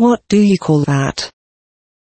What do you call that?